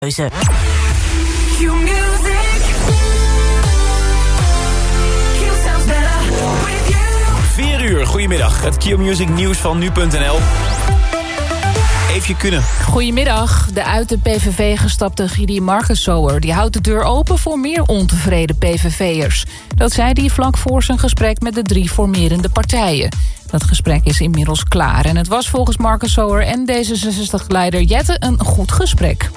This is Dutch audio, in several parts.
Keuze. Vier uur, goedemiddag. Het Q-Music nieuws van nu.nl. Even kunnen. Goedemiddag. De uit de PVV gestapte Gidi Markensower... die houdt de deur open voor meer ontevreden PVV'ers. Dat zei hij vlak voor zijn gesprek met de drie formerende partijen. Dat gesprek is inmiddels klaar. En het was volgens Markensower en D66-leider Jette een goed gesprek.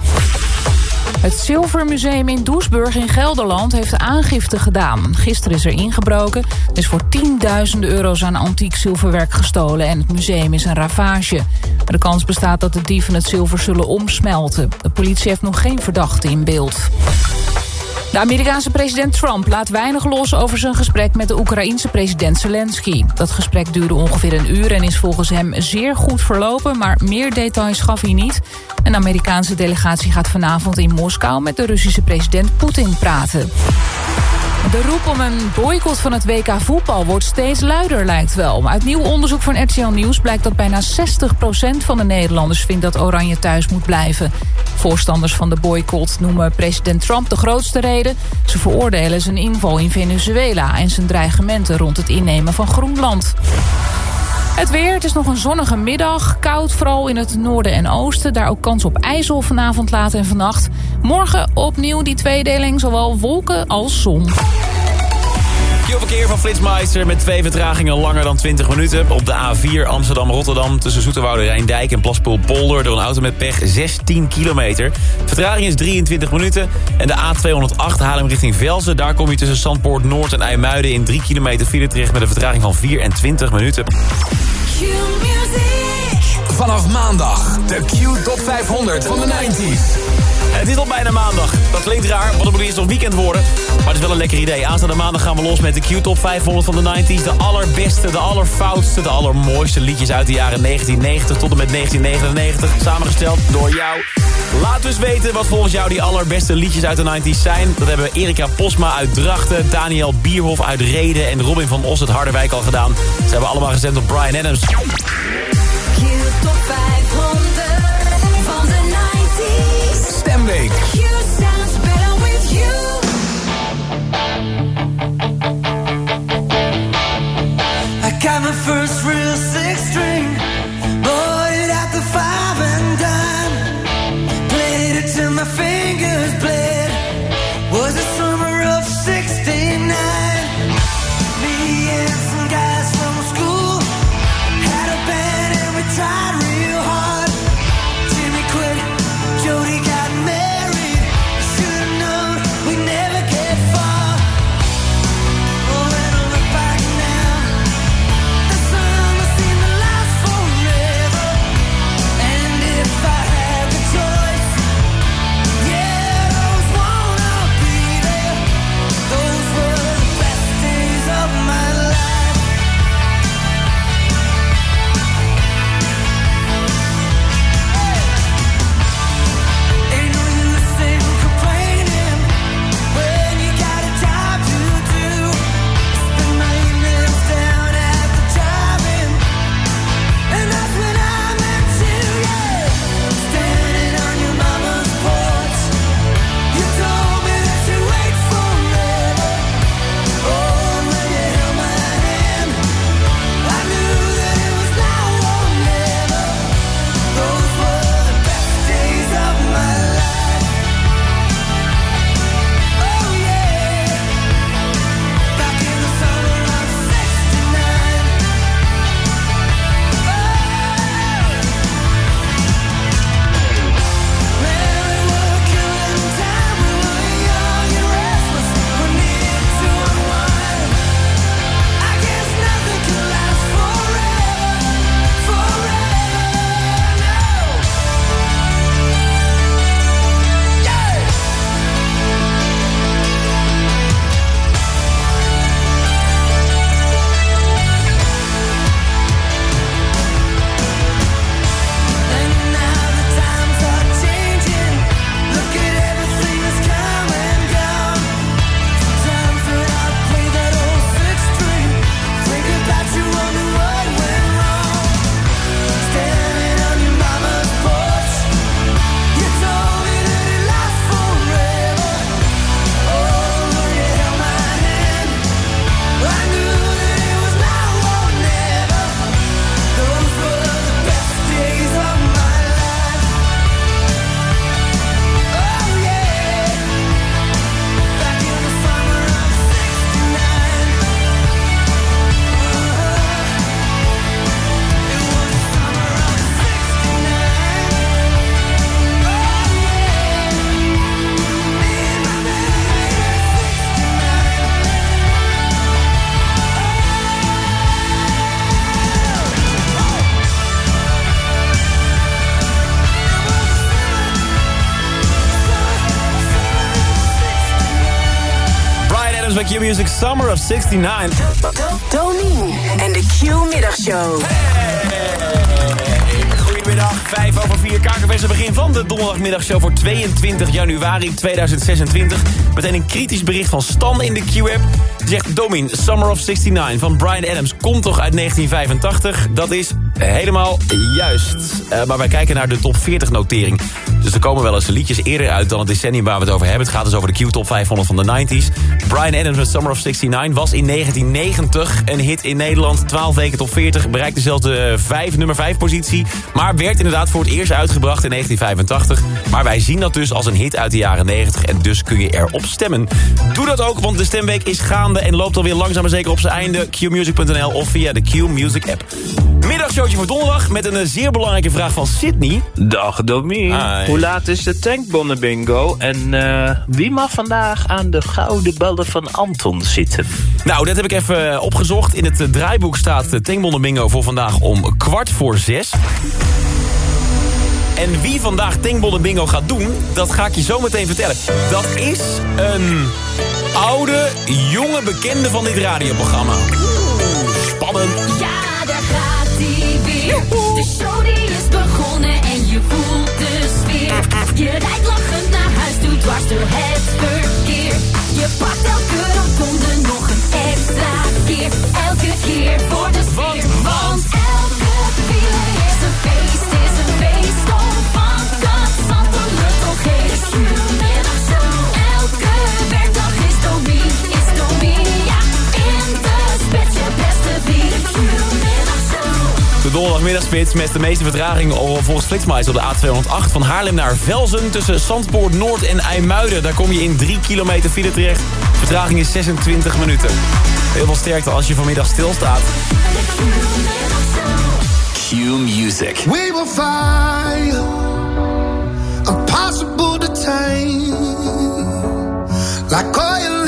Het Zilvermuseum in Doesburg in Gelderland heeft aangifte gedaan. Gisteren is er ingebroken. Er is voor tienduizenden euro's aan antiek zilverwerk gestolen... en het museum is een ravage. De kans bestaat dat de dieven het zilver zullen omsmelten. De politie heeft nog geen verdachte in beeld. De Amerikaanse president Trump laat weinig los over zijn gesprek met de Oekraïense president Zelensky. Dat gesprek duurde ongeveer een uur en is volgens hem zeer goed verlopen, maar meer details gaf hij niet. Een Amerikaanse delegatie gaat vanavond in Moskou met de Russische president Poetin praten. De roep om een boycott van het WK voetbal wordt steeds luider, lijkt wel. Uit nieuw onderzoek van RTL Nieuws blijkt dat bijna 60% van de Nederlanders vindt dat Oranje thuis moet blijven. Voorstanders van de boycott noemen president Trump de grootste reden. Ze veroordelen zijn inval in Venezuela en zijn dreigementen rond het innemen van Groenland. Het weer, het is nog een zonnige middag. Koud, vooral in het noorden en oosten. Daar ook kans op ijzel vanavond, laat en vannacht. Morgen opnieuw die tweedeling, zowel wolken als zon. Verkeer van Flitsmeister met twee vertragingen langer dan 20 minuten. Op de A4 Amsterdam-Rotterdam tussen Zoeterwoude Rijndijk en Plaspoel-Polder... door een auto met pech 16 kilometer. Vertraging is 23 minuten. En de A208 Haarlem richting Velzen. Daar kom je tussen Zandpoort Noord en IJmuiden... in 3 kilometer file terecht met een vertraging van 24 minuten. Vanaf maandag de Q Top 500 van de 90s. Het is al bijna maandag. Dat klinkt raar, want het moet eerst nog weekend worden. Maar het is wel een lekker idee. Aanstaande maandag gaan we los met de Q-top 500 van de 90s. De allerbeste, de allerfoutste, de allermooiste liedjes uit de jaren 1990 tot en met 1999. Samengesteld door jou. Laat dus weten wat volgens jou die allerbeste liedjes uit de 90s zijn. Dat hebben Erika Posma uit Drachten, Daniel Bierhoff uit Reden... en Robin van Os uit Harderwijk al gedaan. Ze hebben allemaal gezend op Brian Adams. Q-top 500 got my first real Bij Q-Music Summer of 69. Domien en de Q-middagshow. Goedemiddag, 5 over 4. Kakerverse begin van de donderdagmiddagshow voor 22 januari 2026. Meteen een kritisch bericht van Stan in de Q-app. Zegt, Domin, Summer of 69 van Brian Adams komt toch uit 1985? Dat is helemaal juist. Eh, maar wij kijken naar de top 40 notering. Dus er komen wel eens liedjes eerder uit dan het decennium waar we het over hebben. Het gaat dus over de Q-top 500 van de 90s. Brian Adams met Summer of 69 was in 1990 een hit in Nederland. 12 weken top 40, bereikte zelfs de 5, nummer 5 positie. Maar werd inderdaad voor het eerst uitgebracht in 1985. Maar wij zien dat dus als een hit uit de jaren 90 en dus kun je erop stemmen. Doe dat ook, want de stemweek is gaande en loopt alweer langzaam maar zeker op zijn einde. qmusic.nl of via de Q-Music app. Middagshowtje voor donderdag met een eh, zeer belangrijke vraag van Sydney. Dag Domien. Hoe laat is de tankbonnen bingo? En eh, wie mag vandaag aan de gouden ballen van Anton zitten? Nou, dat heb ik even eh, opgezocht. In het draaiboek staat de Tankbonnen Bingo voor vandaag om kwart voor zes. En wie vandaag Tankbonnen Bingo gaat doen, dat ga ik je zo meteen vertellen. Dat is een oude, jonge bekende van dit radioprogramma. Oeh, spannend. Ja, De show die is begonnen en je voelt de sfeer. Je rijdt lachend naar huis, doet dwars door het verkeer. Je pakt elke rotonde nog een extra keer. Elke keer voor de sfeer. De donderdagmiddagspits met de meeste vertraging volgens Flixmeister op de A208 van Haarlem naar Velzen tussen Zandpoort Noord en IJmuiden. Daar kom je in 3 kilometer file terecht. Vertraging is 26 minuten. Heel veel sterkte als je vanmiddag stilstaat. Q-Music. We will fire, impossible to tame, like oil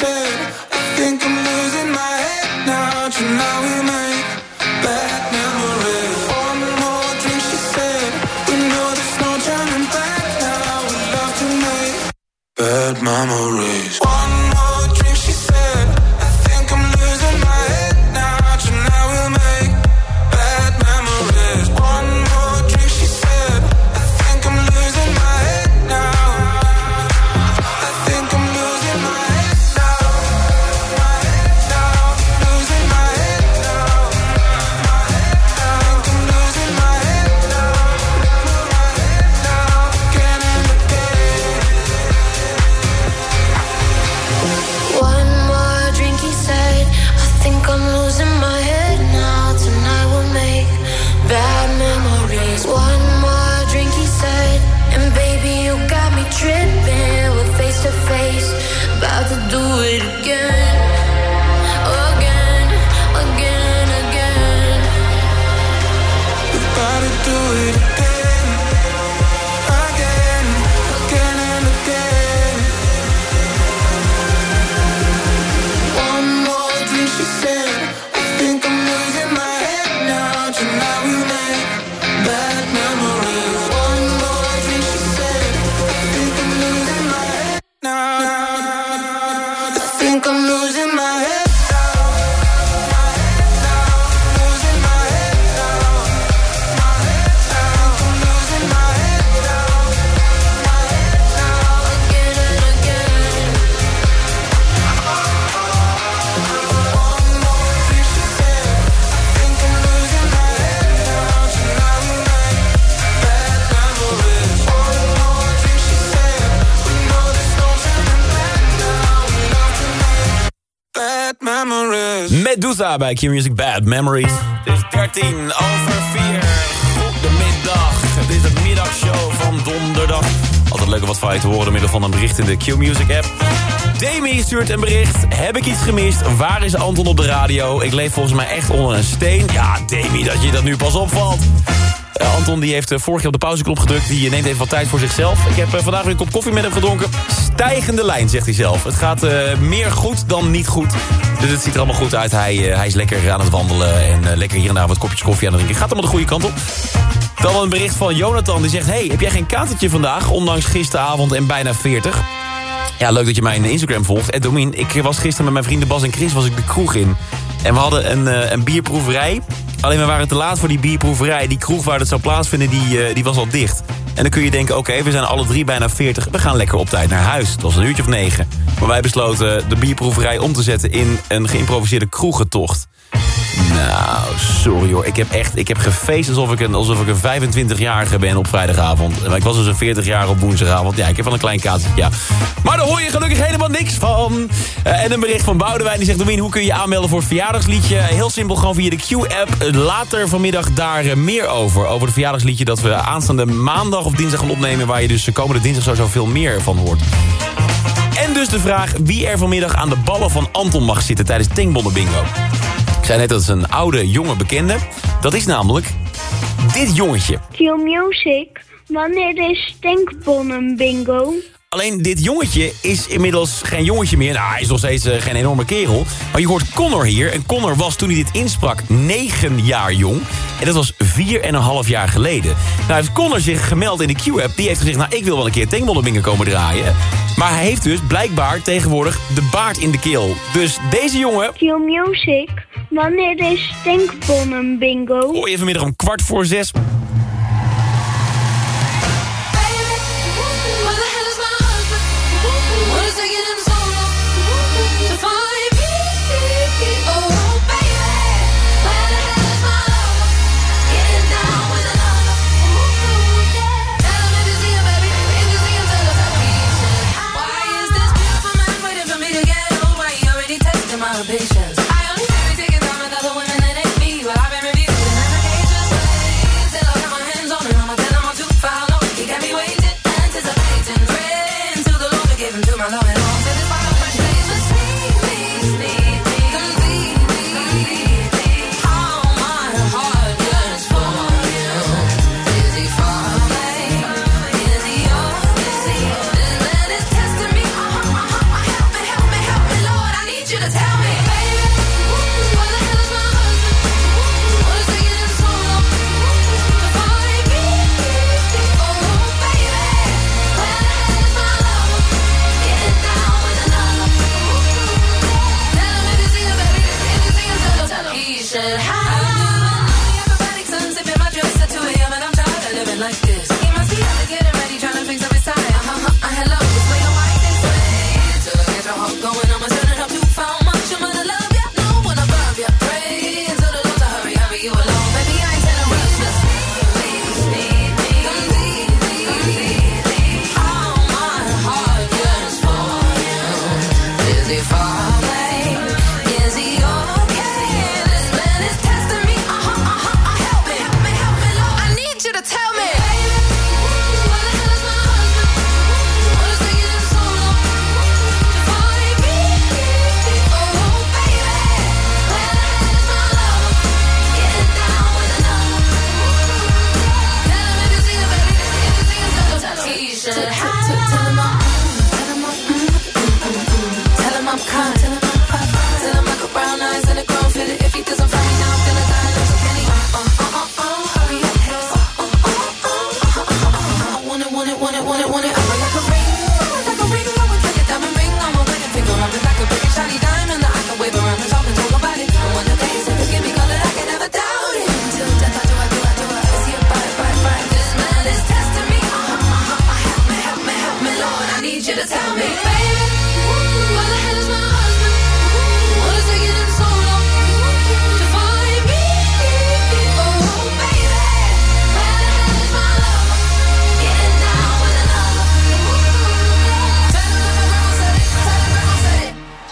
said. Bij Q-Music Bad Memories. Het is 13 over 4. Goedemiddag. Het is de middagshow van donderdag. Altijd leuk om wat van je te horen door middel van een bericht in de Q-Music app. Demi stuurt een bericht. Heb ik iets gemist? Waar is Anton op de radio? Ik leef volgens mij echt onder een steen. Ja, Demi, dat je dat nu pas opvalt. Eh, Anton die heeft eh, vorig jaar op de pauzeknop gedrukt. Die eh, neemt even wat tijd voor zichzelf. Ik heb vandaag weer een kop koffie met hem gedronken. Stijgende lijn, zegt hij zelf. Het gaat meer goed dan niet goed. Dus het ziet er allemaal goed uit. Hij, hij is lekker aan het wandelen en lekker hier en daar wat kopjes koffie aan het drinken. Gaat allemaal de goede kant op. Dan een bericht van Jonathan die zegt... Hey, heb jij geen katertje vandaag, ondanks gisteravond en bijna 40? Ja, leuk dat je mijn Instagram volgt. Ed ik was gisteren met mijn vrienden Bas en Chris was ik de kroeg in. En we hadden een, een bierproeverij. Alleen we waren te laat voor die bierproeverij. Die kroeg waar het zou plaatsvinden, die, eh, die was al dicht. En dan kun je denken, oké, we zijn alle drie bijna 40. We gaan lekker op tijd naar huis. Het was een uurtje of negen. Maar wij besloten de bierproeverij om te zetten in een geïmproviseerde kroegentocht. Nou, sorry hoor. Ik heb echt ik heb gefeest alsof ik een, alsof ik een 25-jarige ben op vrijdagavond. Maar ik was dus een 40 jaar op woensdagavond. Ja, ik heb wel een klein kaartje. Ja. Maar daar hoor je gelukkig helemaal niks van. Eh, en een bericht van Boudewijn die zegt... Domien, hoe kun je aanmelden voor het verjaardagsliedje? Heel simpel, gewoon via de Q-app. Later vanmiddag daar eh, meer over. Over het verjaardagsliedje dat we aanstaande maandag of dinsdag gaan opnemen... waar je dus eh, komende dinsdag sowieso veel meer van hoort. En dus de vraag wie er vanmiddag aan de ballen van Anton mag zitten tijdens Tankbonnen Bingo. Ik zei net dat een oude, jonge bekende. Dat is namelijk dit jongetje. Q Music, wanneer is Stinkbonnen bingo? Alleen dit jongetje is inmiddels geen jongetje meer. Nou, hij is nog steeds eh, geen enorme kerel. Maar je hoort Connor hier. En Connor was toen hij dit insprak 9 jaar jong. En dat was 4,5 jaar geleden. Nou heeft Connor zich gemeld in de Q-app. Die heeft gezegd, nou ik wil wel een keer Tankbollenbingen komen draaien. Maar hij heeft dus blijkbaar tegenwoordig de baard in de keel. Dus deze jongen Q Music, wanneer is Stinkbonnen bingo? hoor je vanmiddag om kwart voor zes. salvation.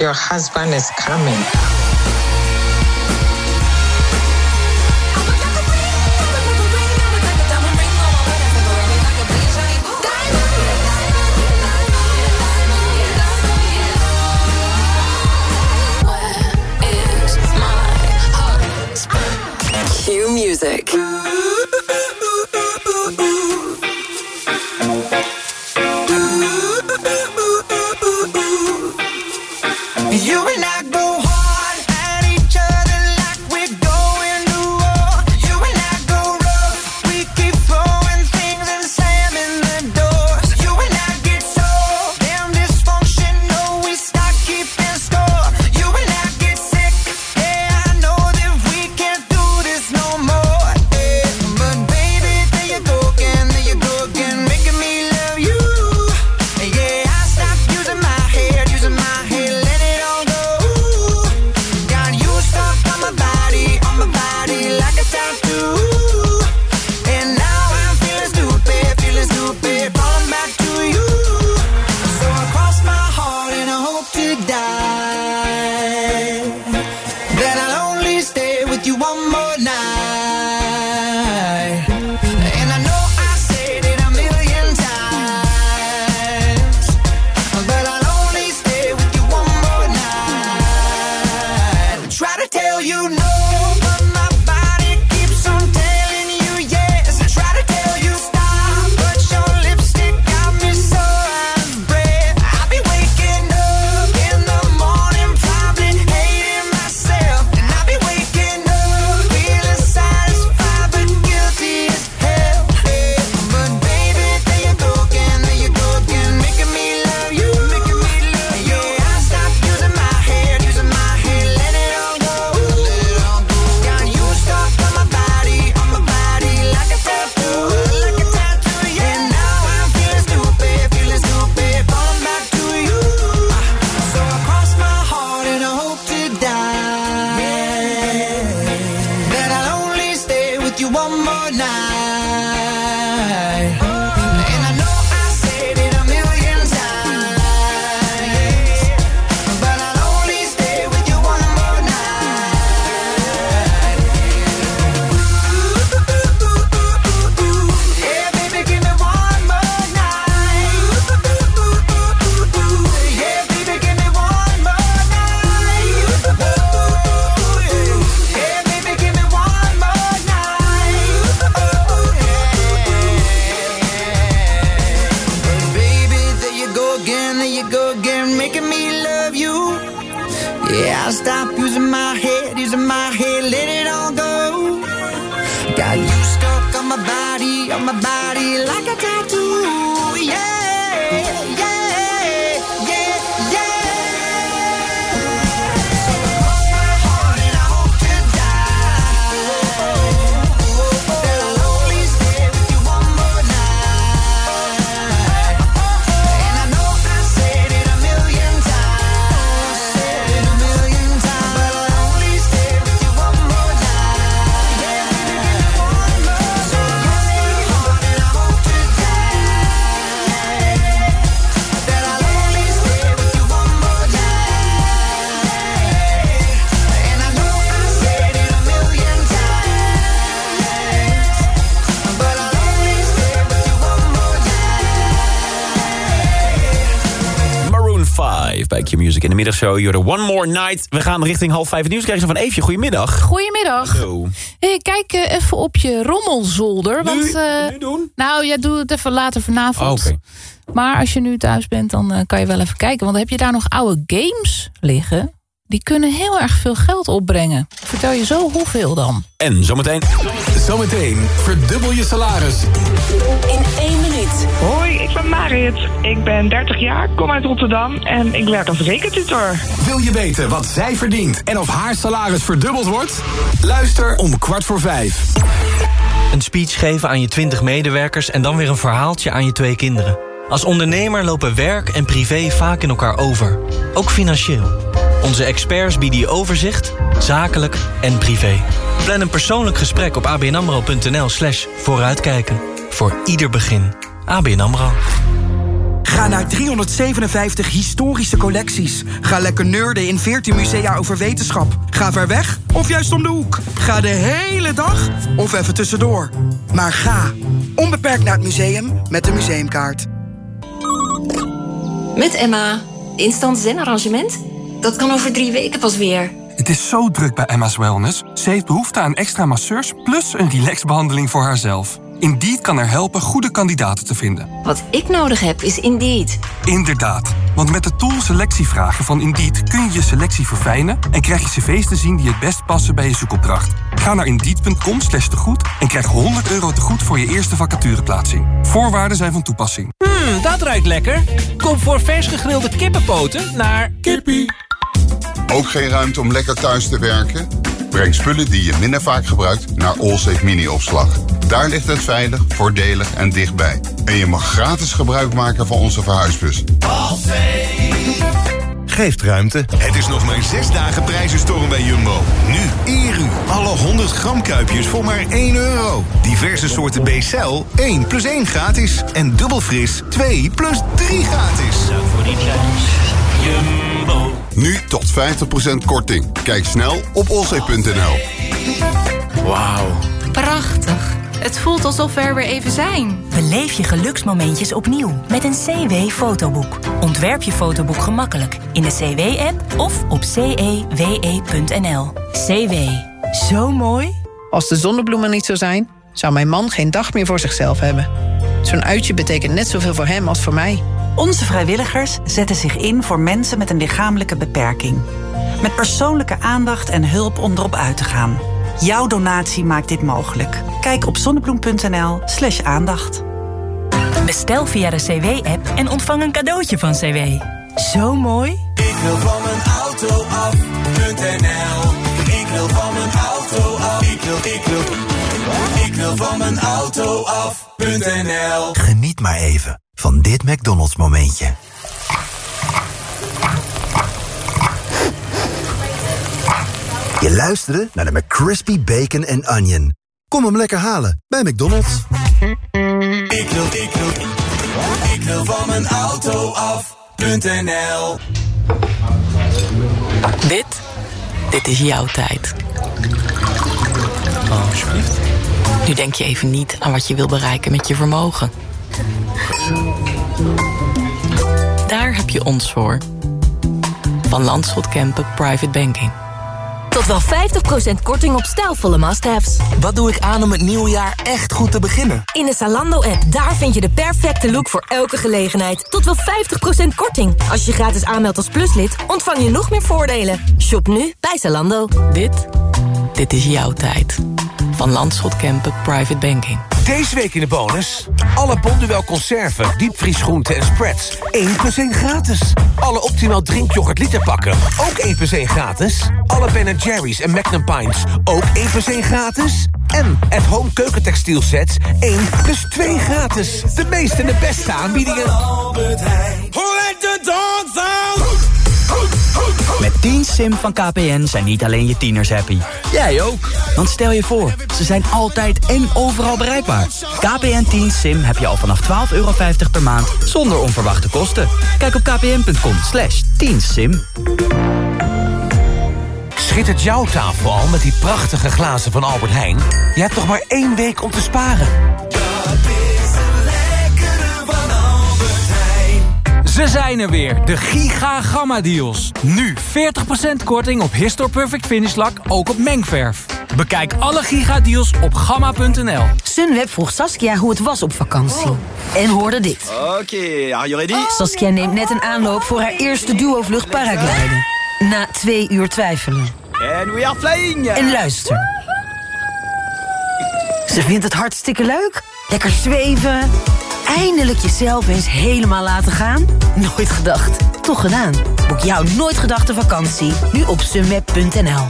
Your husband is coming. Music. Bij Q-Music. In de middagshow, you're the one more night. We gaan richting half vijf het nieuws krijgen van Eefje. Goedemiddag. Goedemiddag. Hallo. Hey, kijk eh, even op je rommelzolder. Want, eh, nu doen? Nou, ja, doe het even later vanavond. Oh, oké. Maar als je nu thuis bent, dan eh, kan je wel even kijken. Want heb je daar nog oude games liggen? Die kunnen heel erg veel geld opbrengen. Vertel je zo hoeveel dan? En zometeen... Zometeen verdubbel je salaris. In één minuut. Hoi, ik ben Marit. Ik ben 30 jaar, kom uit Rotterdam en ik werk als rekentutor. Wil je weten wat zij verdient en of haar salaris verdubbeld wordt? Luister om kwart voor vijf. Een speech geven aan je 20 medewerkers en dan weer een verhaaltje aan je twee kinderen. Als ondernemer lopen werk en privé vaak in elkaar over. Ook financieel. Onze experts bieden je overzicht, zakelijk en privé. Plan een persoonlijk gesprek op abnamro.nl slash vooruitkijken. Voor ieder begin. ABN AMRO. Ga naar 357 historische collecties. Ga lekker nerden in 14 musea over wetenschap. Ga ver weg of juist om de hoek. Ga de hele dag of even tussendoor. Maar ga onbeperkt naar het museum met de museumkaart. Met Emma. Instant zen-arrangement? Dat kan over drie weken pas weer. Het is zo druk bij Emma's Wellness. Ze heeft behoefte aan extra masseurs plus een relaxbehandeling voor haarzelf. Indeed kan er helpen goede kandidaten te vinden. Wat ik nodig heb is Indeed. Inderdaad, want met de tool selectievragen van Indeed kun je je selectie verfijnen en krijg je cv's te zien die het best passen bij je zoekopdracht. Ga naar indeed.com slash tegoed en krijg 100 euro tegoed voor je eerste vacatureplaatsing. Voorwaarden zijn van toepassing. Hmm, dat ruikt lekker. Kom voor vers gegrilde kippenpoten naar... Kippie. Ook geen ruimte om lekker thuis te werken? Breng spullen die je minder vaak gebruikt naar Allsafe Mini-opslag. Daar ligt het veilig, voordelig en dichtbij. En je mag gratis gebruik maken van onze verhuisbus. Geeft ruimte. Het is nog maar zes dagen prijzenstorm bij Jumbo. Nu Eru. Alle 100 gram kuipjes voor maar 1 euro. Diverse soorten B-cel 1 plus 1 gratis. En dubbel fris 2 plus 3 gratis. voor die Jumbo. Nu tot 50% korting. Kijk snel op olzee.nl. Wauw. Prachtig. Het voelt alsof we er weer even zijn. Beleef je geluksmomentjes opnieuw met een CW-fotoboek. Ontwerp je fotoboek gemakkelijk in de CW-app of op cewe.nl. CW. Zo mooi. Als de zonnebloemen niet zo zijn, zou mijn man geen dag meer voor zichzelf hebben. Zo'n uitje betekent net zoveel voor hem als voor mij. Onze vrijwilligers zetten zich in voor mensen met een lichamelijke beperking. Met persoonlijke aandacht en hulp om erop uit te gaan. Jouw donatie maakt dit mogelijk. Kijk op zonnebloem.nl slash aandacht. Bestel via de CW-app en ontvang een cadeautje van CW. Zo mooi. Ik wil van mijn auto af.nl Ik wil van mijn auto af. Ik wil, ik wil, ik wil van mijn auto af.nl Geniet maar even van dit McDonald's momentje. Je luisterde naar de McCrispy Bacon and Onion. Kom hem lekker halen bij McDonald's. Ik wil, ik wil, ik wil van mijn auto af.nl Dit, dit is jouw tijd. Oh, alsjeblieft. Nu denk je even niet aan wat je wil bereiken met je vermogen. Daar heb je ons voor. Van Landschot Kempen Private Banking. Tot wel 50% korting op stijlvolle must-haves. Wat doe ik aan om het nieuwe jaar echt goed te beginnen? In de Zalando-app, daar vind je de perfecte look voor elke gelegenheid. Tot wel 50% korting. Als je gratis aanmeldt als pluslid, ontvang je nog meer voordelen. Shop nu bij Zalando. Dit, dit is jouw tijd. Van Landschot Kempen Private Banking. Deze week in de bonus. Alle Bonduel conserven, diepvriesgroenten en spreads. 1 plus 1 gratis. Alle Optimaal drinkyoghurt literpakken. Ook 1 plus 1 gratis. Alle Ben Jerry's en Magnum Pints. Ook 1 plus 1 gratis. En at home keukentextiel sets 1 plus 2 gratis. De meeste en de beste aanbiedingen. Met 10 Sim van KPN zijn niet alleen je tieners happy. Jij ook. Want stel je voor, ze zijn altijd en overal bereikbaar. KPN 10 Sim heb je al vanaf 12,50 euro per maand zonder onverwachte kosten. Kijk op kpn.com slash 10 sim Schittert jouw tafel al met die prachtige glazen van Albert Heijn? Je hebt nog maar één week om te sparen. Ze zijn er weer, de Giga Gamma Deals. Nu 40% korting op Histor Perfect Finish Lak, ook op mengverf. Bekijk alle Giga Deals op gamma.nl. Sunweb vroeg Saskia hoe het was op vakantie. En hoorde dit. Oké, are you ready? Saskia neemt net een aanloop voor haar eerste duo-vlucht paragliden. Na twee uur twijfelen. And we are flying! En luister. Ze vindt het hartstikke leuk. Lekker zweven. Eindelijk jezelf eens helemaal laten gaan. Nooit gedacht. Toch gedaan. Boek jouw nooit gedachte vakantie. Nu op sunweb.nl.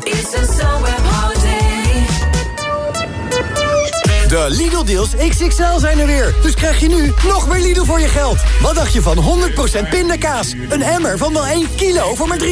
De Lidl-deals XXL zijn er weer. Dus krijg je nu nog meer Lidl voor je geld. Wat dacht je van 100% pindakaas? Een emmer van wel 1 kilo voor maar 3,99.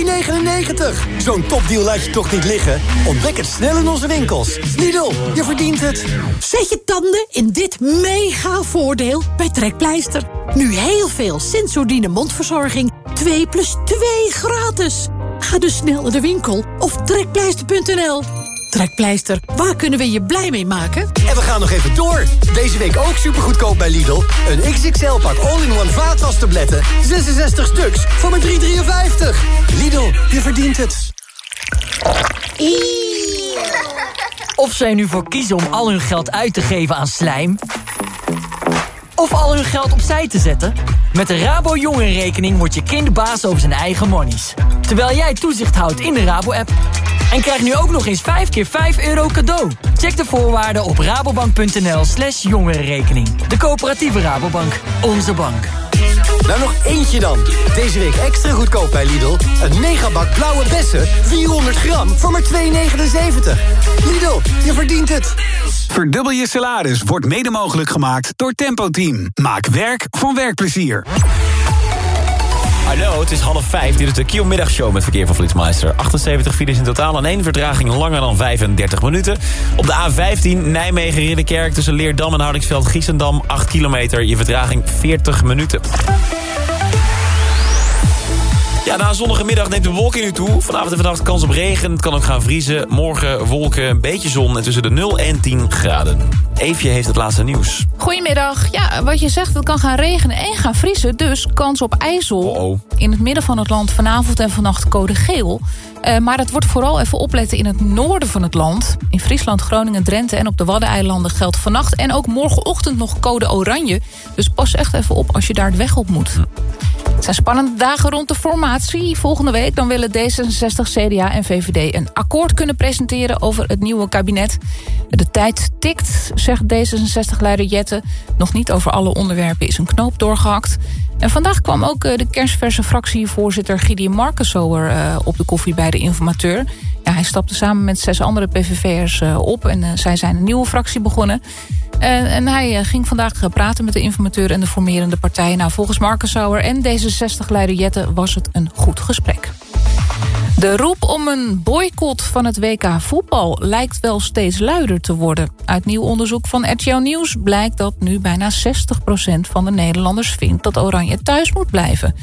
Zo'n topdeal laat je toch niet liggen? Ontdek het snel in onze winkels. Lidl, je verdient het. Zet je tanden in dit mega voordeel bij Trekpleister. Nu heel veel Sensordine mondverzorging. 2 plus 2 gratis. Ga dus snel naar de winkel of trekpleister.nl. Trekpleister, waar kunnen we je blij mee maken? En we gaan nog even door. Deze week ook supergoedkoop bij Lidl. Een XXL-pak all-in-one vaatwastabletten. 66 stuks voor maar 3,53. Lidl, je verdient het. Of zij nu voor kiezen om al hun geld uit te geven aan slijm... of al hun geld opzij te zetten... met de Rabo Jongerenrekening wordt je kind baas over zijn eigen monies. Terwijl jij toezicht houdt in de Rabo-app... En krijg nu ook nog eens 5 keer 5 euro cadeau. Check de voorwaarden op rabobank.nl slash jongerenrekening. De coöperatieve Rabobank. Onze bank. Nou nog eentje dan. Deze week extra goedkoop bij Lidl. Een megabak blauwe bessen, 400 gram voor maar 2,79. Lidl, je verdient het. Verdubbel je salaris wordt mede mogelijk gemaakt door Tempo Team. Maak werk van werkplezier. Hallo, het is half vijf. Dit is de Kiel Middagshow met verkeer van Flitsmeister. 78 files in totaal en één vertraging langer dan 35 minuten. Op de A15 Nijmegen-Ridderkerk tussen Leerdam en Houdingsveld-Giessendam. 8 kilometer, je vertraging 40 minuten. Ja, na een zonnige middag neemt de wolking nu toe. Vanavond en vannacht kans op regen. Het kan ook gaan vriezen. Morgen wolken, een beetje zon en tussen de 0 en 10 graden. Eefje heeft het laatste nieuws. Goedemiddag. Ja, wat je zegt, het kan gaan regenen en gaan vriezen. Dus kans op ijzel. Oh oh. In het midden van het land vanavond en vannacht code geel. Uh, maar het wordt vooral even opletten in het noorden van het land. In Friesland, Groningen, Drenthe en op de Waddeneilanden geldt vannacht... en ook morgenochtend nog code oranje. Dus pas echt even op als je daar de weg op moet. Het zijn spannende dagen rond de formatie. Volgende week dan willen D66, CDA en VVD een akkoord kunnen presenteren over het nieuwe kabinet. De tijd tikt, zegt D66-leider Jette. Nog niet over alle onderwerpen is een knoop doorgehakt. En vandaag kwam ook de kerstverse fractievoorzitter Gideon Markensower uh, op de koffie bij de informateur. Hij stapte samen met zes andere PVV'ers uh, op en zij zijn een nieuwe fractie begonnen. En, en hij ging vandaag praten met de informateur en de formerende partijen. Nou, volgens Markensauer en D66-leider Jette was het een goed gesprek. De roep om een boycott van het WK voetbal lijkt wel steeds luider te worden. Uit nieuw onderzoek van RTL Nieuws blijkt dat nu bijna 60% van de Nederlanders vindt dat Oranje thuis moet blijven.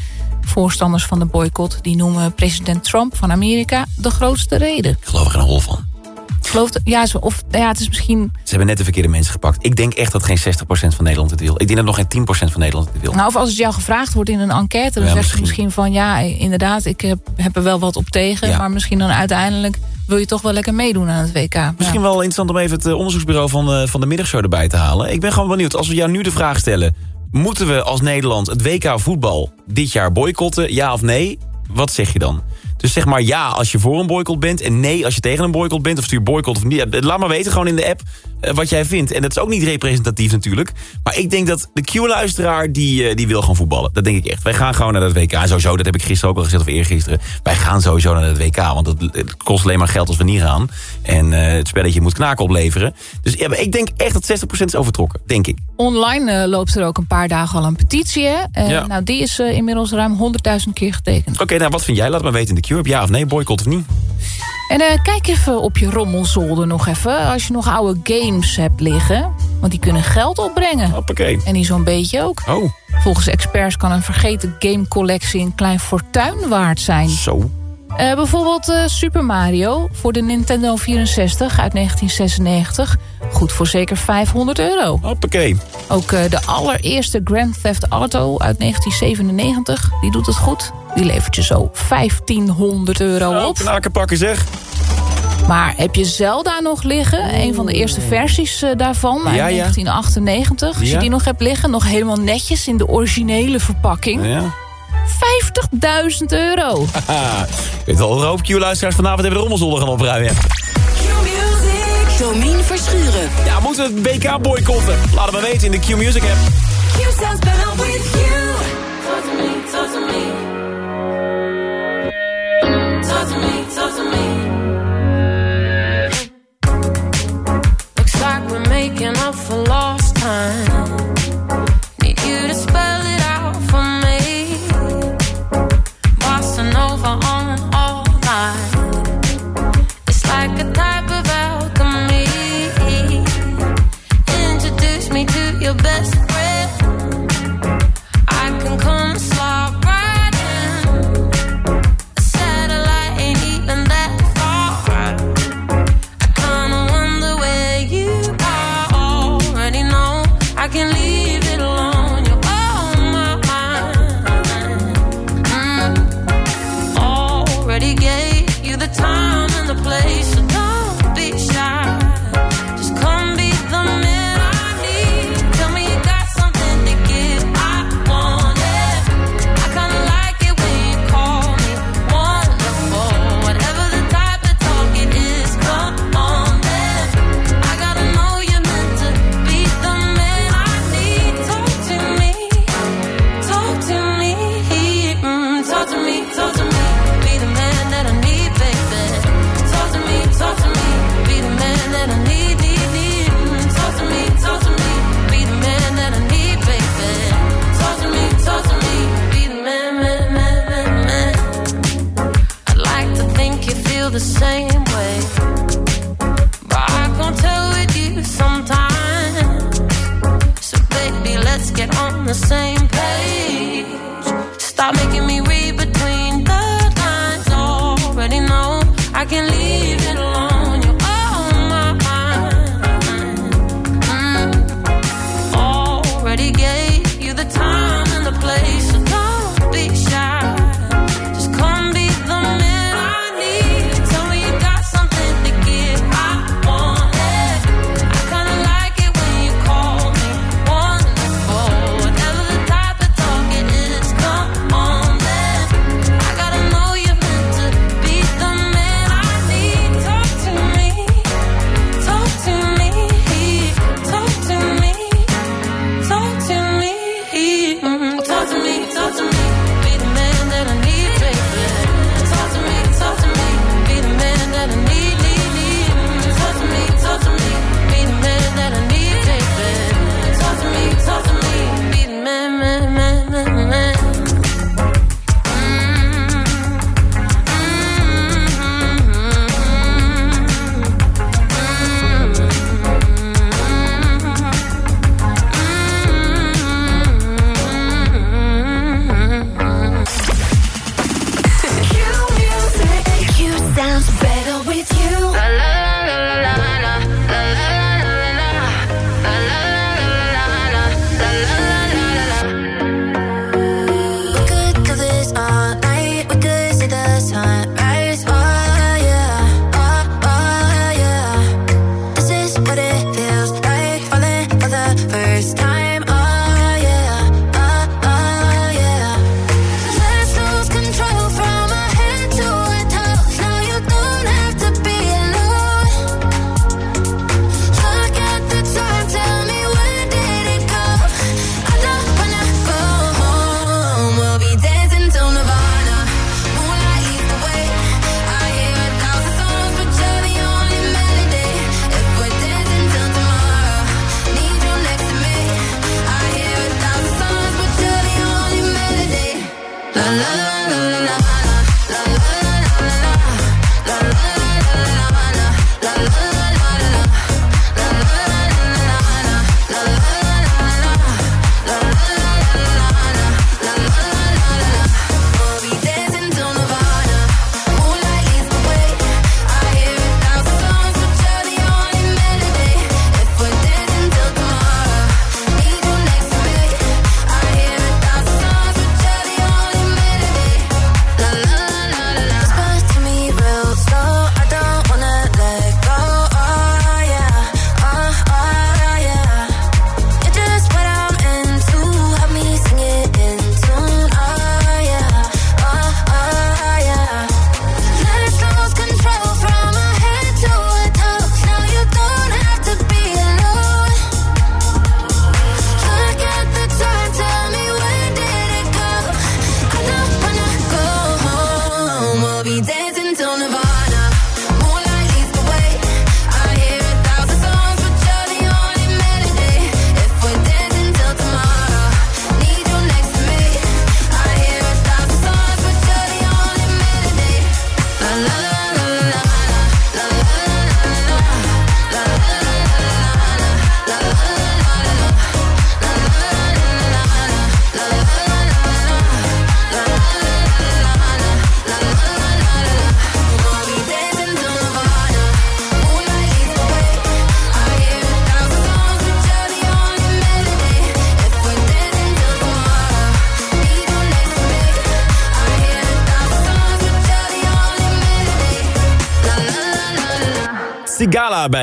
Voorstanders van de boycott die noemen president Trump van Amerika de grootste reden. Ik geloof er geen hol van. Geloof ja, zo, of ja, het is misschien... Ze hebben net de verkeerde mensen gepakt. Ik denk echt dat geen 60% van Nederland het wil. Ik denk dat nog geen 10% van Nederland het wil. Nou, of als het jou gevraagd wordt in een enquête... dan Ja, zeg je misschien. van... ja, inderdaad, ik heb, heb er wel wat op tegen... Ja. maar misschien dan uiteindelijk wil je toch wel lekker meedoen aan het WK. Misschien wel interessant om even het eh, onderzoeksbureau van, eh, van de middagshow erbij te halen. Ik ben gewoon benieuwd, als we jou nu de vraag stellen... moeten we als Nederland het WK voetbal dit jaar boycotten, ja of nee? Wat zeg je dan? Dus zeg maar ja als je voor een boycott bent... en nee als je tegen een boycott bent, of stuur boycott of niet. Eh, Laat maar weten gewoon in de app eh, wat jij vindt. En dat is ook niet representatief natuurlijk. Maar ik denk dat de Q-luisteraar, die, eh, die wil gewoon voetballen. Dat denk ik echt. Wij gaan gewoon naar dat WK. En sowieso, dat heb ik gisteren ook al gezegd, of eergisteren. Wij gaan sowieso naar het WK, want het, het kost alleen maar geld als we niet gaan. En het spelletje moet knaken opleveren. Dus ja, ik denk echt dat 60% is overtrokken. Denk ik. Online loopt er ook een paar dagen al een petitie. Hè? Ja. Nou, die is inmiddels ruim 100.000 keer getekend. Oké, nou wat vind jij? Laat maar weten in de Q-app. Ja of nee, boycott of niet? En eh, kijk even op je rommelzolder nog even. Als je nog oude games hebt liggen. Want die kunnen geld opbrengen. Hoppakee. En die zo'n beetje ook. Oh. Volgens experts kan een vergeten gamecollectie een klein fortuin waard zijn. Zo. Eh, bijvoorbeeld eh, Super Mario voor de Nintendo 64 uit 1996. Goed voor zeker 500 euro. Hoppakee. Ook eh, de allereerste Grand Theft Auto uit 1997. Die doet het goed. Die levert je zo 1500 euro nou, op. Knaken pakken zeg. Maar heb je Zelda nog liggen? Een van de eerste oh. versies daarvan uit 1998. Als je die nog hebt liggen, nog helemaal netjes in de originele verpakking. Ja. 50.000 euro. Weet al hoop Q luisteraars vanavond hebben de rommelzolder gaan opruimen. Q-Music. Domien Verschuren. Ja, moeten we het BK boycotten? Laat het maar weten in de Q-Music app. Q sounds better with you. Looks like we're making up for lost time.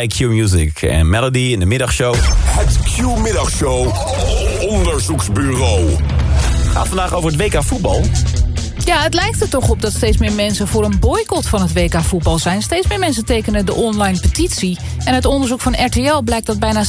Bij Q Music. En Melody in de middagshow. Het Q-middagshow. Onderzoeksbureau. Gaat vandaag over het WK voetbal. Ja, het lijkt er toch op dat steeds meer mensen voor een boycott van het WK voetbal zijn. Steeds meer mensen tekenen de online petitie. En uit onderzoek van RTL blijkt dat bijna 60%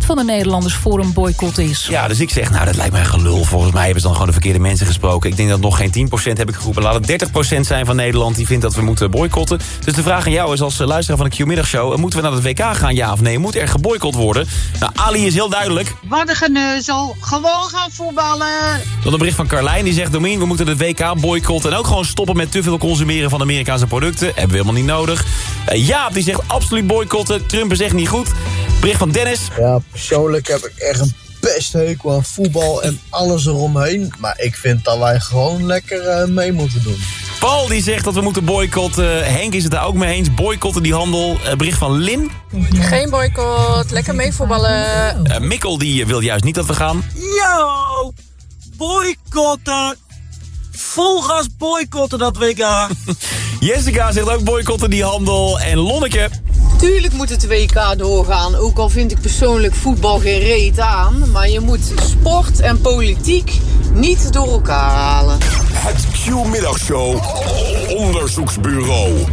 van de Nederlanders voor een boycott is. Ja, dus ik zeg, nou, dat lijkt mij gelul. Volgens mij hebben ze dan gewoon de verkeerde mensen gesproken. Ik denk dat nog geen 10% heb ik geroepen. Laat het 30% zijn van Nederland die vindt dat we moeten boycotten. Dus de vraag aan jou is als eh, luisteraar van de Q-middagshow... moeten we naar het WK gaan, ja of nee? Moet er geboycott worden? Nou, Ali is heel duidelijk. Wat een geneuzel. Gewoon gaan voetballen. Dan een bericht van Carlijn die zegt... Domien, we moeten het WK boycotten... en ook gewoon stoppen met te veel consumeren van Amerikaanse producten. Hebben we helemaal niet nodig. Eh, Jaap die zegt absoluut boycotten. Trump is echt niet goed. Bericht van Dennis. Ja, persoonlijk heb ik echt een pesthekel aan voetbal en alles eromheen. Maar ik vind dat wij gewoon lekker eh, mee moeten doen. Paul die zegt dat we moeten boycotten. Henk is het daar ook mee eens. Boycotten die handel. Eh, bericht van Lin. Geen boycott, lekker meevoetballen. Eh, Mikkel die wil juist niet dat we gaan. Yo! Boycotten! Volgas boycotten dat WK. Jessica zegt ook boycotten die handel. En Lonneke. Tuurlijk moet het WK doorgaan. Ook al vind ik persoonlijk voetbal geen reet aan. Maar je moet sport en politiek niet door elkaar halen. Het Q-middagshow. Onderzoeksbureau.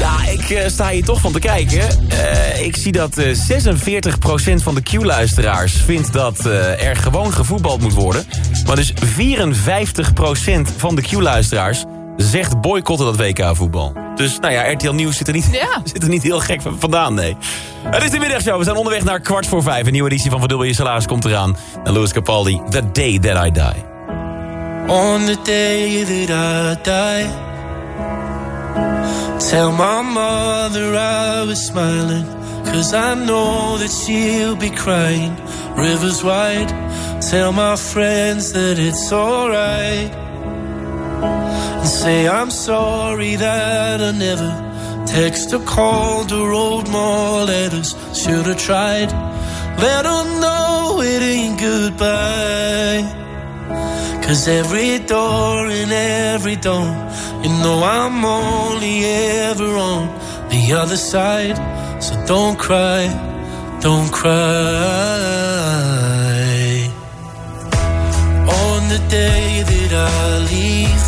Ja, ik eh, sta hier toch van te kijken. Eh, ik zie dat eh 46% van de Q-luisteraars vindt dat eh, er gewoon gevoetbald moet worden. Maar dus 54% van de Q-luisteraars zegt boycotten dat WK-voetbal. Dus nou ja, RTL Nieuws zit er niet, zit er niet heel gek van- vandaan, nee. Het is de middagshow. We zijn onderweg naar kwart voor vijf. Een nieuwe editie van Verdubbel je salaris komt eraan. En Louis Capaldi, The Day That I Die. On the day that I die, tell my mother I was smiling. Cause I know that she'll be crying. Rivers wide, tell my friends that it's alright. Say I'm sorry that I never text or called or wrote more letters. Should have tried. Let her know it ain't goodbye. Cause every door and every door, you know I'm only ever on the other side. So don't cry, don't cry. On the day that I leave,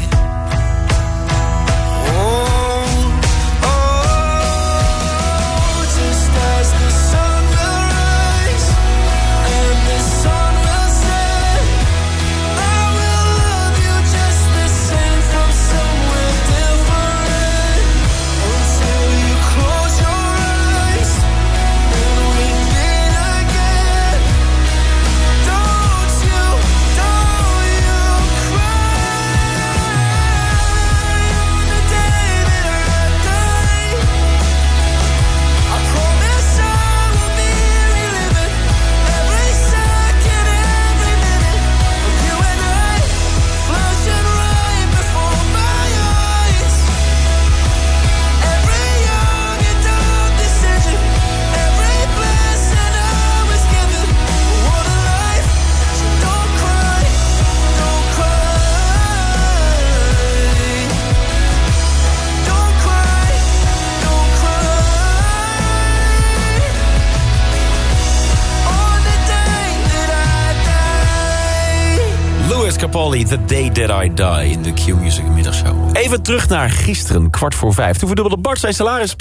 Capaldi, The Day That I Die in de Q-Music middagshow. Even terug naar gisteren, kwart voor vijf. Toen verdubbelde Bart zijn salaris.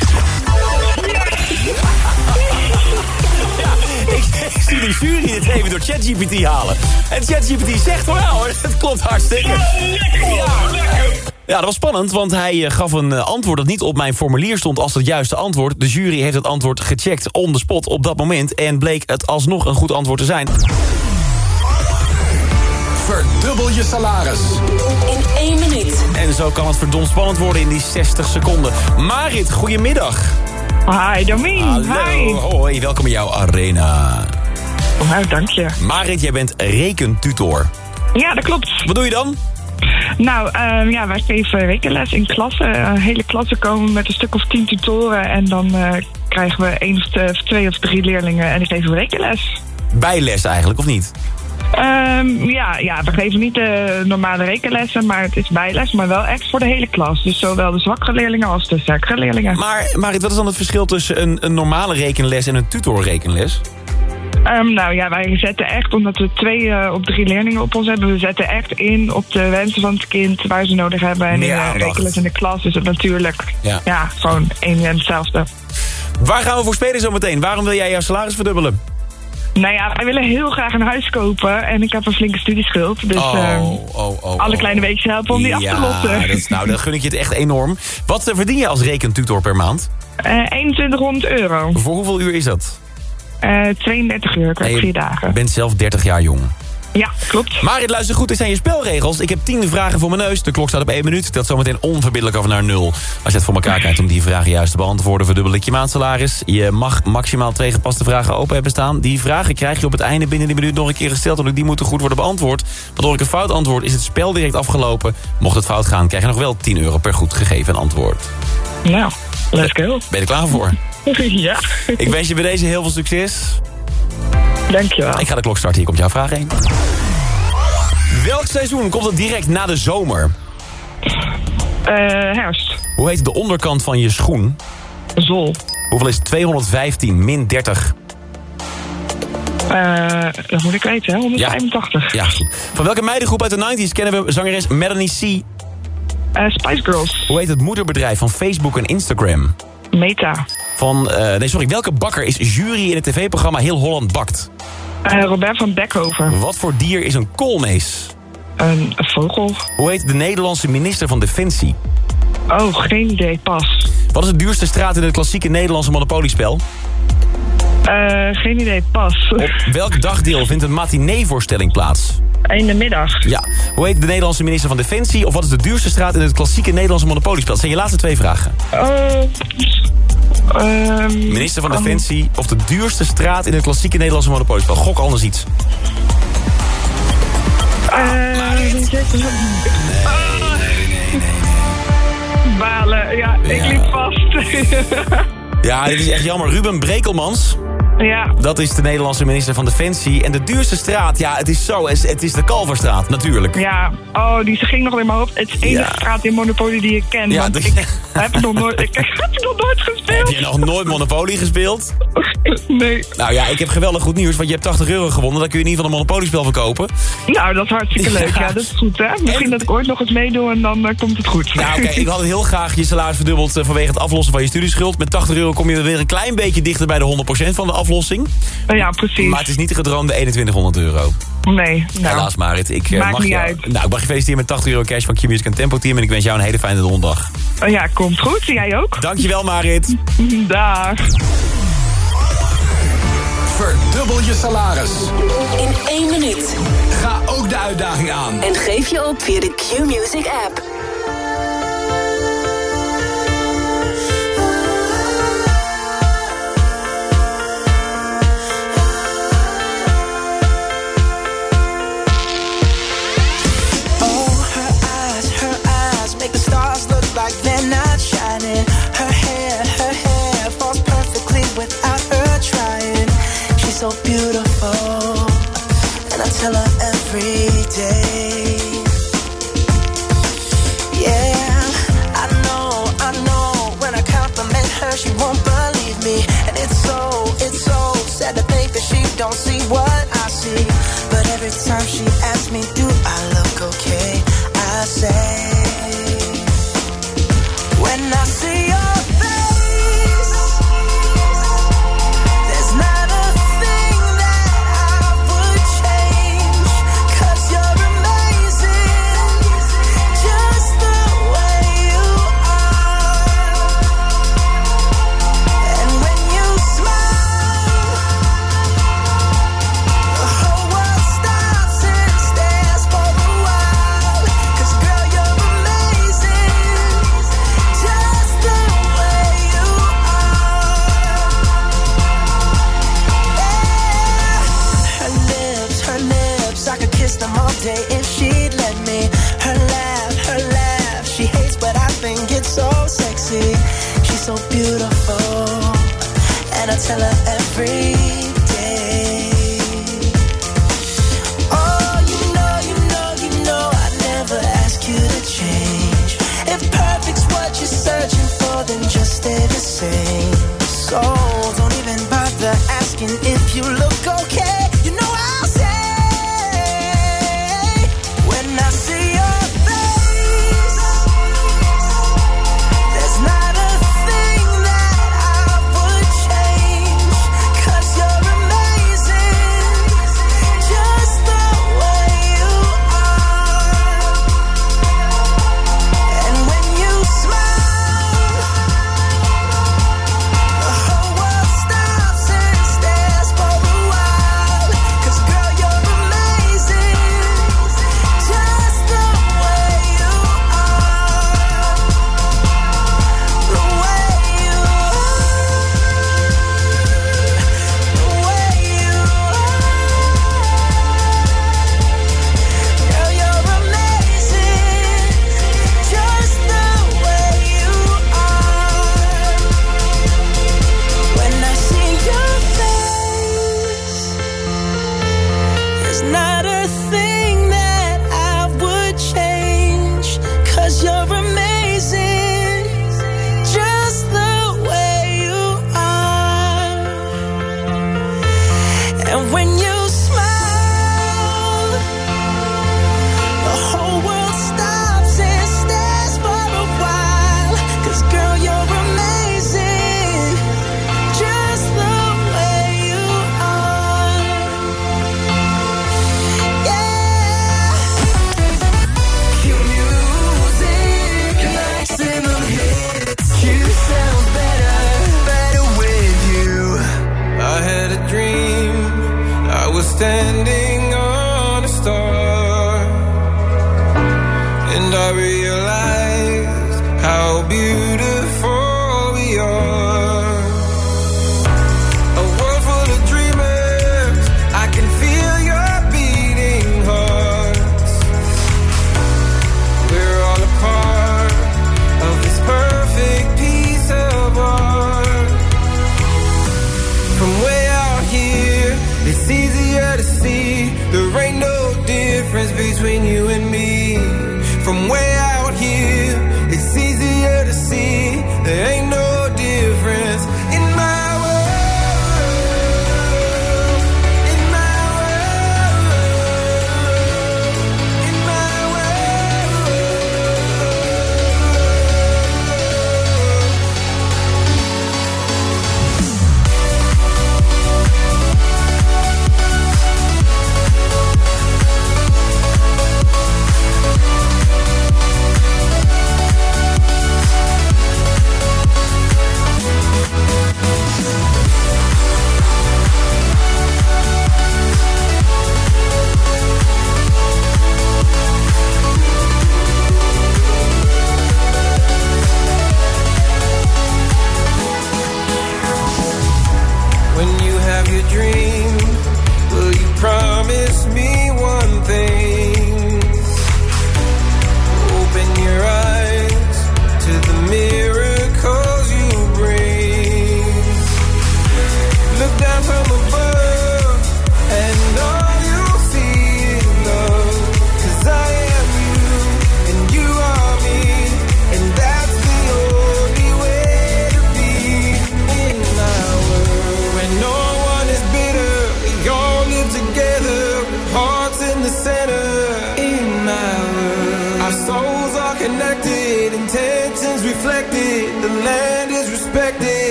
Ja, ik, zie de jury dit even door ChatGPT halen. En ChatGPT zegt, wel hoor, het klopt hartstikke. Ja. Ja, dat was spannend, want hij eh, gaf een eh, antwoord dat niet op mijn formulier stond als het juiste antwoord. De jury heeft het antwoord gecheckt on the spot op dat moment en bleek het alsnog een goed antwoord te zijn. Verdubbel je salaris. In één minuut. En zo kan het verdomd spannend worden in die 60 seconden. Marit, goedemiddag. Hi, Domien. Hallo. Hi. Hoi, welkom in jouw arena. Nou, dank je. Marit, jij bent rekentutor. Ja, dat klopt. Wat doe je dan? Nou, ehm, ja, wij geven rekenles in klassen. Een hele klasse komen met een stuk of tien tutoren. En dan eh, krijgen we één of twee of drie leerlingen en die geven we rekenles. Bijles eigenlijk, of niet? Ehm, ja, ja, we geven niet de normale rekenlessen, maar het is bijles, maar wel echt voor de hele klas. Dus zowel de zwakkere leerlingen als de sterkere leerlingen. Maar Marit, wat is dan het verschil tussen een, een normale rekenles en een tutorrekenles? Ehm, nou ja, wij zetten echt, omdat we twee eh, op drie leerlingen op ons hebben, we zetten echt in op de wensen van het kind, waar ze nodig hebben. En in de in de klas is het natuurlijk Ja. ja. gewoon één en hetzelfde. Waar gaan we voor spelen zometeen? Waarom wil jij jouw salaris verdubbelen? Nou ja, wij willen heel graag een huis kopen en ik heb een flinke studieschuld. Dus oh, ehm, oh, oh, alle oh. kleine weetjes helpen om die af te lossen. dat, is- nou, dan gun ik je het echt enorm. Wat eh, verdien je als rekentutor per maand? Eh, 2100 euro. Voor hoeveel uur is dat? Eh 32 uur, je vier dagen. bent zelf 30 jaar jong. Ja, klopt. Marit, luister goed, dit zijn je spelregels. Ik heb 10 vragen voor mijn neus. De klok staat op 1 minuut. Dat zometeen onverbiddelijk over naar 0. Als je het voor elkaar krijgt om die vragen juist te beantwoorden... verdubbel ik je maandsalaris. Je mag maximaal twee gepaste vragen open hebben staan. Die vragen krijg je op het einde binnen die minuut nog een keer gesteld... omdat die moeten goed worden beantwoord. Want door ik een fout antwoord is het spel direct afgelopen. Mocht het fout gaan, krijg je nog wel 10 euro per goed gegeven antwoord. Nou, let's go. Ben je er klaar voor? ja. Ik wens je bij deze heel veel succes. Dankjewel. Ik ga de klok starten. Hier komt jouw vraag 1. Welk seizoen komt het direct na de zomer? Eh, herfst. Hoe heet de onderkant van je schoen? Zol. Hoeveel is 215 min 30? Eh, dat moet ik weten, hè? 185. Ja. Van welke meidengroep uit de 90s kennen we zangeres Melanie C? Eh, Spice Girls. Hoe heet het moederbedrijf van Facebook en Instagram? Meta. Van, eh, nee, sorry, welke bakker is jury in het tv-programma Heel Holland Bakt? Eh, Robert van Beckhoven. Wat voor dier is een koolmees? Een vogel. Hoe heet de Nederlandse minister van Defensie? Oh, geen idee. Pas. Wat is de duurste straat in het klassieke Nederlandse monopoliespel? Eh, geen idee. Pas. Op welk dagdeel vindt een matinee-voorstelling plaats? In de middag. Ja. Hoe heet de Nederlandse minister van Defensie? Of wat is de duurste straat in het klassieke Nederlandse monopoliespel? Dat zijn je laatste twee vragen. Oh. Ehm, Minister van um, Defensie of de duurste straat in het klassieke Nederlandse monopoliespel? Gok anders iets. eh, Balen. Ja, ik liep vast. Ja, dit is echt jammer. Ruben Brekelmans. Ja. Dat is de Nederlandse minister van Defensie. En de duurste straat, ja, het is zo. Het is de Kalverstraat, natuurlijk. Ja, oh, die ging nog in mijn hoofd. Het is de enige Ja. straat in Monopoly die ik ken. Ja, want ik heb het nog nooit, ik heb het nog nooit gespeeld. Heb je nog nooit Monopoly gespeeld? Nee. Nou ja, ik heb geweldig goed nieuws, want je hebt 80 euro gewonnen. Dan kun je in ieder geval een Monopoly-spel verkopen. Nou, dat is hartstikke leuk. Ja, dat is goed, hè? Misschien dat ik ooit nog eens meedoe en dan eh, komt het goed. Nou, oké, ik had heel graag je salaris verdubbeld eh, vanwege het aflossen van je studieschuld. Met 80 euro kom je weer een klein beetje dichter bij de 100% van de aflossing. Ja, precies. Maar het is niet de gedroomde 2100 euro. Nee, nou. Helaas, Marit. Ik, eh, Maakt mag niet je, uit. Nou, ik mag je feliciteren met 80 euro cash van Q-Music en Tempo Team. En ik wens jou een hele fijne donderdag. Oh ja, komt goed. Jij ook? Dankjewel, Marit. Dag. Verdubbel je salaris. In één minuut. Ga ook de uitdaging aan. En geef je op via de Q-Music app. so beautiful, and I tell her every day. Yeah, I know, I know. When I compliment her, she won't believe me, and it's so, it's so sad to think that she don't see what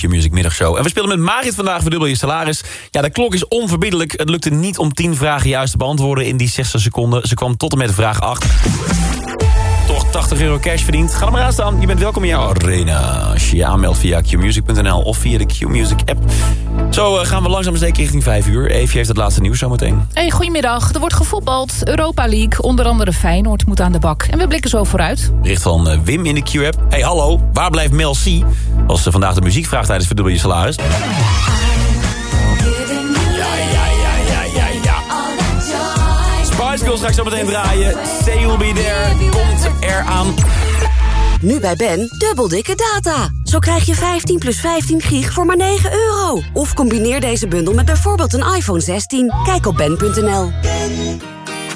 De Q-Music middagshow. En we spelen met Marit vandaag voor dubbel je salaris. Ja, de klok is onverbiddelijk. Het lukte niet om 10 vragen juist te beantwoorden in die 60 seconden. Ze kwam tot en met vraag 8. Toch 80 euro cash verdiend. Ga er maar aan staan. Je bent welkom in jouw arena. Als je je aanmeldt via qmusic.nl of via de Q-Music app. Zo eh, gaan we langzaam zeker richting 5 uur. Eefje heeft het laatste nieuws zometeen. Hey, goedemiddag. Er wordt gevoetbald. Europa League. Onder andere Feyenoord moet aan de bak. En we blikken zo vooruit. Bericht van eh, Wim in de Q-app. Hey hallo, waar blijft Mel C? Als ze vandaag de muziek vraagt tijdens Verdubbel je salaris. Girls straks zo meteen draaien. Say You'll Be There komt eraan. Nu bij Ben, dubbel dikke data. Zo krijg je 15 plus 15 gig voor maar 9 euro. Of combineer deze bundel met bijvoorbeeld een iPhone 16. Kijk op ben.nl.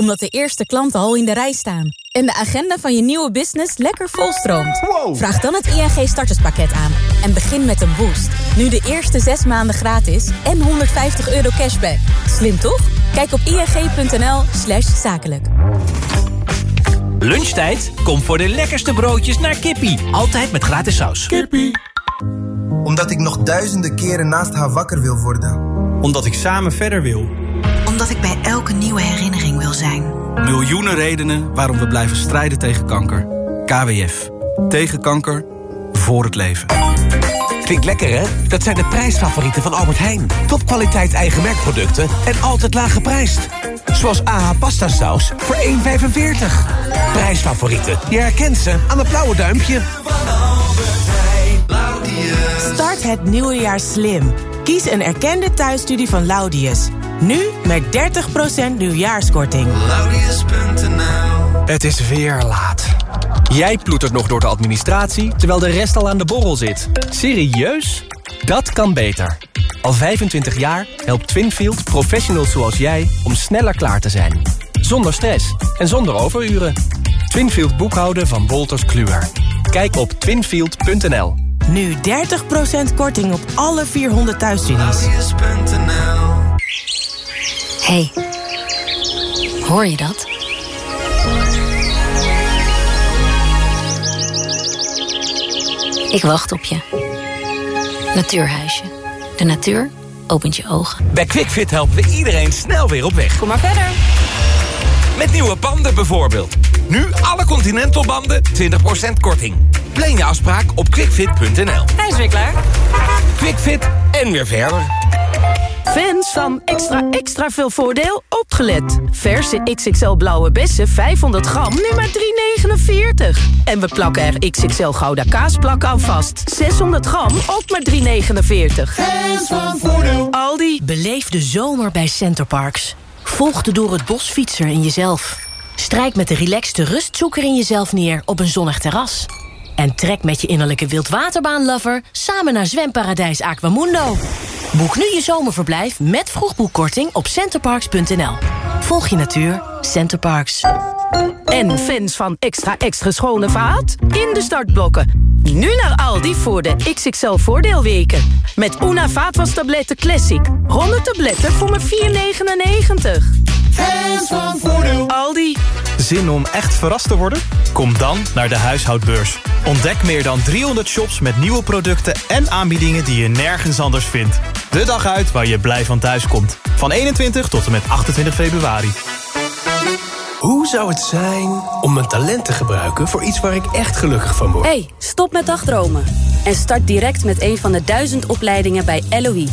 omdat de eerste klanten al in de rij staan... en de agenda van je nieuwe business lekker volstroomt... vraag dan het ING starterspakket aan en begin met een boost. Nu de eerste zes maanden gratis en 150 euro cashback. Slim toch? Kijk op ing.nl slash zakelijk. Lunchtijd? Kom voor de lekkerste broodjes naar Kippie. Altijd met gratis saus. Kippie. Omdat ik nog duizenden keren naast haar wakker wil worden. Omdat ik samen verder wil. Omdat ik bij elke nieuwe herinnering wil zijn. Miljoenen redenen waarom we blijven strijden tegen kanker. KWF. Tegen kanker. Voor het leven. Klinkt lekker, hè? Dat zijn de prijsfavorieten van Albert Heijn. Topkwaliteit eigen merkproducten en altijd laag geprijsd. Zoals AH pasta saus voor 1,45. Prijsfavorieten. Je herkent ze aan het blauwe duimpje. Start het nieuwe jaar slim. Kies een erkende thuisstudie van Laudius. Nu met 30% nieuwjaarskorting. Het is weer laat. Jij ploetert nog door de administratie, terwijl de rest al aan de borrel zit. Serieus? Dat kan beter. Al 25 jaar helpt Twinfield professionals zoals jij om sneller klaar te zijn. Zonder stress en zonder overuren. Twinfield boekhouden van Wolters Kluwer. Kijk op twinfield.nl. Nu 30% korting op alle 400 thuisstudies. Hey, hoor je dat? Ik wacht op je. Natuurhuisje. De natuur opent je ogen. Bij QuickFit helpen we iedereen snel weer op weg. Kom maar verder. Met nieuwe banden bijvoorbeeld. Nu alle Continental banden 20% korting. Plan je afspraak op quickfit.nl. Hij is weer klaar. QuickFit en weer verder. Fans van extra extra veel voordeel opgelet. Verse XXL blauwe bessen 500 gram, nu maar 3,49. En we plakken er XXL gouda kaasplak aan vast. 600 gram, ook maar 3,49. Fans van voordeel. Aldi. Beleef de zomer bij Centerparks. Volg de door het bos fietser in jezelf. Strijk met de relaxte rustzoeker in jezelf neer op een zonnig terras. En trek met je innerlijke wildwaterbaanlover samen naar zwemparadijs Aquamundo. Boek nu je zomerverblijf met vroegboekkorting op centerparks.nl. Volg je natuur, Centerparks. En fans van extra extra schone vaat? In de startblokken. Nu naar Aldi voor de XXL voordeelweken. Met Una vaatwastabletten Classic. 100 tabletten voor maar 4,99. Fans van voordeel. Aldi. Zin om echt verrast te worden? Kom dan naar de huishoudbeurs. Ontdek meer dan 300 shops met nieuwe producten en aanbiedingen die je nergens anders vindt. De dag uit waar je blij van thuis komt. Van 21 tot en met 28 februari. Hoe zou het zijn om mijn talent te gebruiken voor iets waar ik echt gelukkig van word? hey, stop met dagdromen. En start direct met een van de duizend opleidingen bij LOE.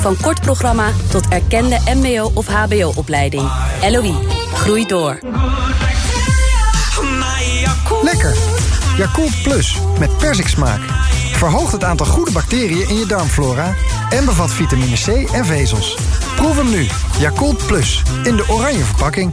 Van kort programma tot erkende mbo- of hbo-opleiding. LOE, groei door. Lekker. Yakult Plus met persiksmaak. Verhoogt het aantal goede bacteriën in je darmflora en bevat vitamine C en vezels. Proef hem nu. Yakult Plus in de oranje verpakking.